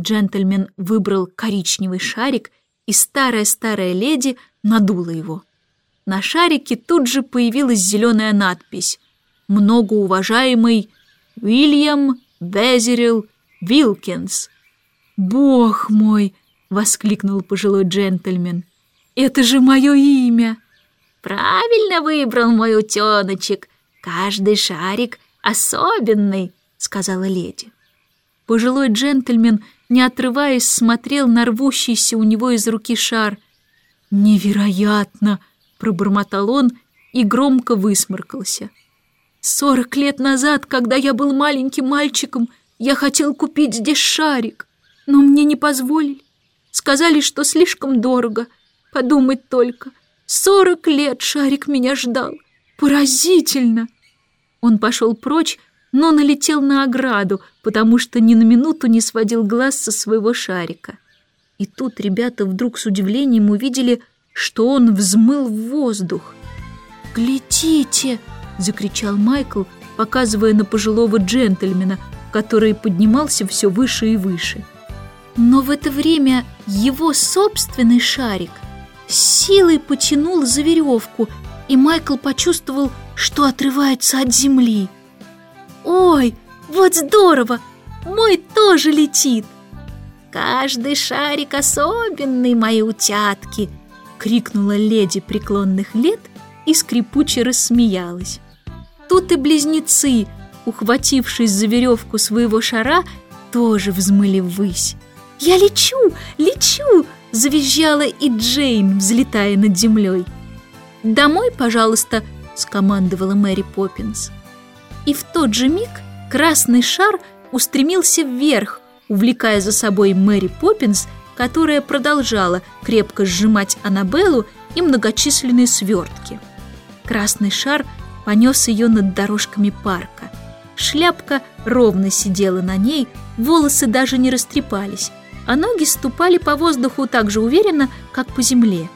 Джентльмен выбрал коричневый шарик, и старая-старая леди надула его. На шарике тут же появилась зеленая надпись «Многоуважаемый Уильям Безерил Вилкинс». «Бог мой!» — воскликнул пожилой джентльмен. «Это же мое имя!» «Правильно выбрал мой утеночек. Каждый шарик особенный», — сказала леди. Пожилой джентльмен, не отрываясь, смотрел на рвущийся у него из руки шар. «Невероятно!» — пробормотал он и громко высморкался. «Сорок лет назад, когда я был маленьким мальчиком, я хотел купить здесь шарик, но мне не позволили. Сказали, что слишком дорого. Подумать только, сорок лет шарик меня ждал. Поразительно!» Он пошел прочь, но налетел на ограду, потому что ни на минуту не сводил глаз со своего шарика. И тут ребята вдруг с удивлением увидели, что он взмыл в воздух. «Глядите!» — закричал Майкл, показывая на пожилого джентльмена, который поднимался все выше и выше. Но в это время его собственный шарик силой потянул за веревку, и Майкл почувствовал, что отрывается от земли. «Ой, вот здорово! Мой тоже летит!» «Каждый шарик особенный, мои утятки!» — крикнула леди преклонных лет и скрипуче рассмеялась. Тут и близнецы, ухватившись за веревку своего шара, тоже взмыли ввысь. «Я лечу, лечу!» — завизжала и Джейн, взлетая над землей. «Домой, пожалуйста!» — скомандовала Мэри Поппинс и в тот же миг красный шар устремился вверх, увлекая за собой Мэри Поппинс, которая продолжала крепко сжимать Аннабеллу и многочисленные свертки. Красный шар понес ее над дорожками парка. Шляпка ровно сидела на ней, волосы даже не растрепались, а ноги ступали по воздуху так же уверенно, как по земле.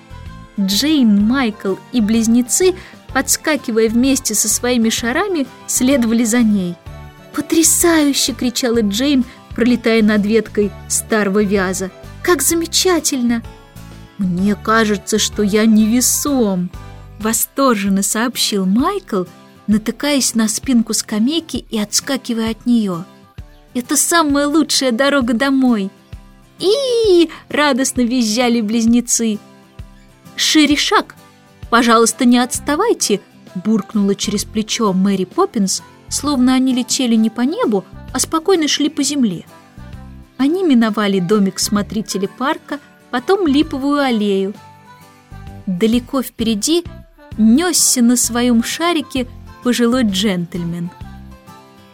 Джейн, Майкл и близнецы подскакивая вместе со своими шарами, следовали за ней. «Потрясающе!» — кричала Джейн, пролетая над веткой старого вяза. «Как замечательно!» «Мне кажется, что я невесом!» — восторженно сообщил Майкл, натыкаясь на спинку скамейки и отскакивая от нее. «Это самая лучшая дорога домой!» и радостно визжали близнецы. «Шире шаг!» «Пожалуйста, не отставайте!» – буркнула через плечо Мэри Поппинс, словно они летели не по небу, а спокойно шли по земле. Они миновали домик смотрителя парка, потом липовую аллею. Далеко впереди несся на своем шарике пожилой джентльмен.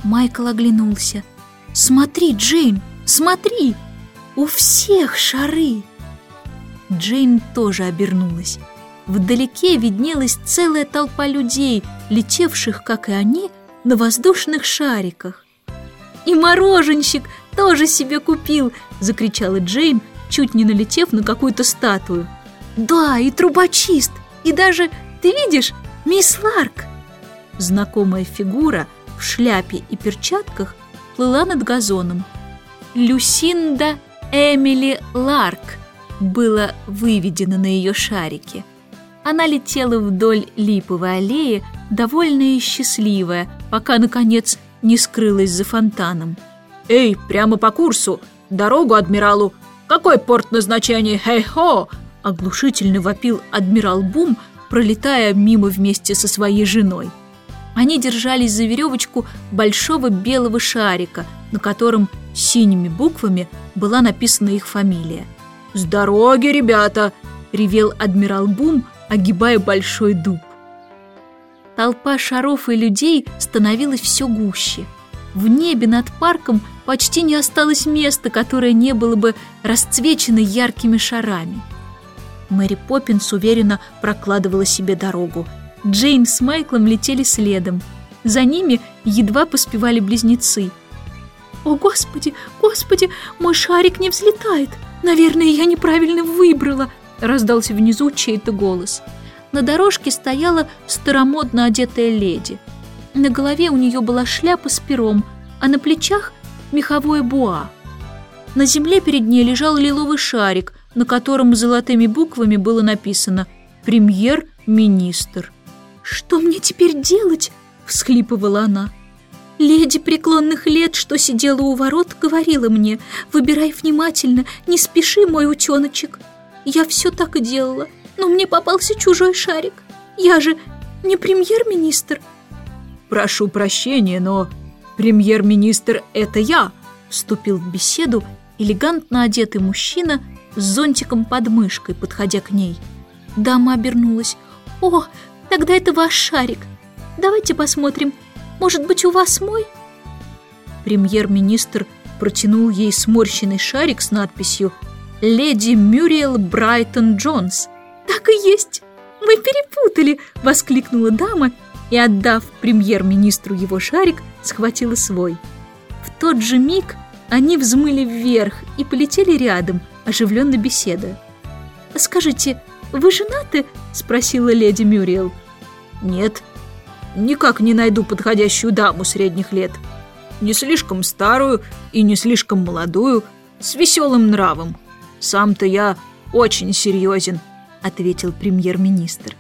Майкл оглянулся. «Смотри, Джейн, смотри! У всех шары!» Джейн тоже обернулась. Вдалеке виднелась целая толпа людей, летевших, как и они, на воздушных шариках. «И мороженщик тоже себе купил!» – закричала Джейн, чуть не налетев на какую-то статую. «Да, и трубочист, и даже, ты видишь, мисс Ларк!» Знакомая фигура в шляпе и перчатках плыла над газоном. «Люсинда Эмили Ларк» было выведено на ее шарике – она летела вдоль липовой аллеи, довольная и счастливая, пока, наконец, не скрылась за фонтаном. «Эй, прямо по курсу! Дорогу адмиралу! Какой порт назначения? Хей-хо!» Оглушительно вопил адмирал Бум, пролетая мимо вместе со своей женой. Они держались за веревочку большого белого шарика, на котором синими буквами была написана их фамилия. «С дороги, ребята!» – ревел адмирал Бум, огибая большой дуб. Толпа шаров и людей становилась все гуще. В небе над парком почти не осталось места, которое не было бы расцвечено яркими шарами. Мэри Поппинс уверенно прокладывала себе дорогу. Джейн с Майклом летели следом. За ними едва поспевали близнецы. «О, Господи, Господи, мой шарик не взлетает! Наверное, я неправильно выбрала!» Раздался внизу чей-то голос. На дорожке стояла старомодно одетая леди. На голове у нее была шляпа с пером, а на плечах меховое буа. На земле перед ней лежал лиловый шарик, на котором золотыми буквами было написано «Премьер-министр». «Что мне теперь делать?» – всхлипывала она. Леди преклонных лет, что сидела у ворот, говорила мне, «Выбирай внимательно, не спеши, мой утеночек». Я все так и делала, но мне попался чужой шарик. Я же не премьер-министр. «Прошу прощения, но премьер-министр – это я», – вступил в беседу элегантно одетый мужчина с зонтиком под мышкой, подходя к ней. Дама обернулась. «О, тогда это ваш шарик. Давайте посмотрим. Может быть, у вас мой?» Премьер-министр протянул ей сморщенный шарик с надписью «Леди Мюриел Брайтон Джонс». «Так и есть! Мы перепутали!» – воскликнула дама и, отдав премьер-министру его шарик, схватила свой. В тот же миг они взмыли вверх и полетели рядом, оживленно беседуя. «Скажите, вы женаты?» – спросила леди Мюриел. «Нет, никак не найду подходящую даму средних лет. Не слишком старую и не слишком молодую, с веселым нравом. Сам-то я очень серьезен», – ответил премьер-министр.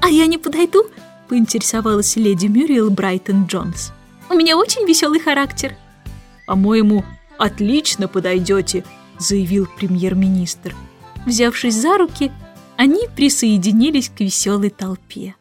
«А я не подойду?» – поинтересовалась леди Мюриел Брайтон Джонс. «У меня очень веселый характер». «По-моему, отлично подойдете», – заявил премьер-министр. Взявшись за руки, они присоединились к веселой толпе.